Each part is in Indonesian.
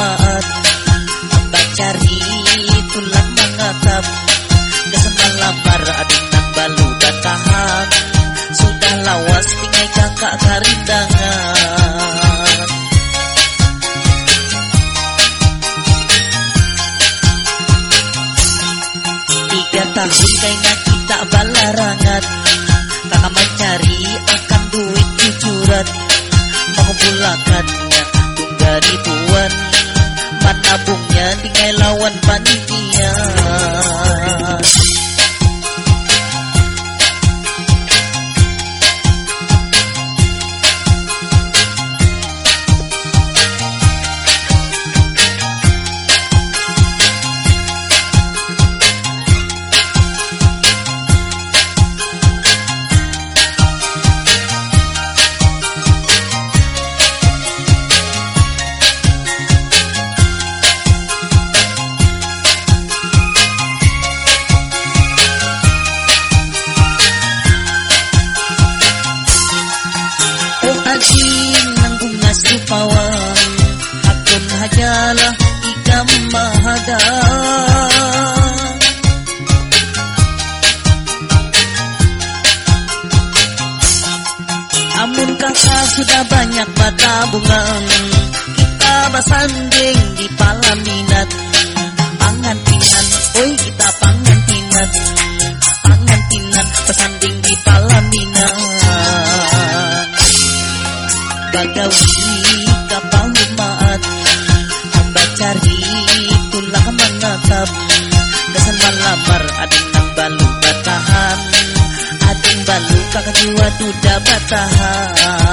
maat Mbak cari tulang mengatap Kesenang lamar adinang balu batahan Sudah lawas tinggal kakak karindangan Tiga tahun kayaknya kita balarangan Kakak mencari akan duit cucuran. Mengumpulkannya ribuan Menabungnya dengan lawan panitia sudah banyak batabungan Kita basanding di palaminat Pangantinan, oi kita pangantinan Pangantinan, basanding di palaminan Bagawi kapal maat. Hamba cari tulang menatap. Kesan malamar ading nang balu batahan Ading balu kakak jiwa duda batahan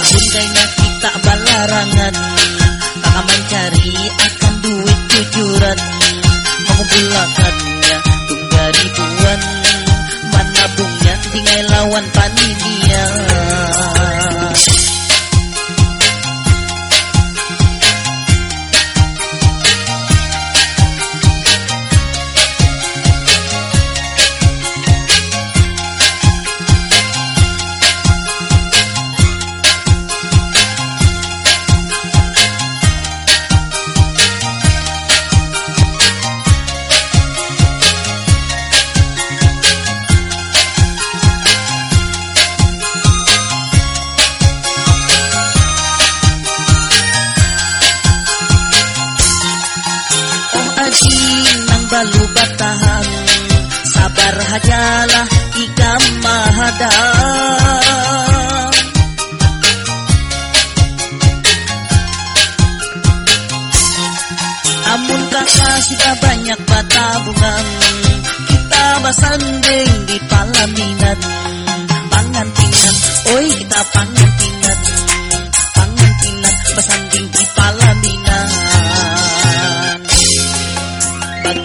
Tahun kayaknya kita balarangan. Kakak mencari akan duit jujuran Mengumpulkannya tunggal ribuan. Menabungnya tinggal lawan panitia balu batahan. Sabar hajalah ikam mahada Amun kakak sudah banyak batabungan Kita basanding di palaminan Pangantinan, oi kita pangantinan Pangantinan, basanding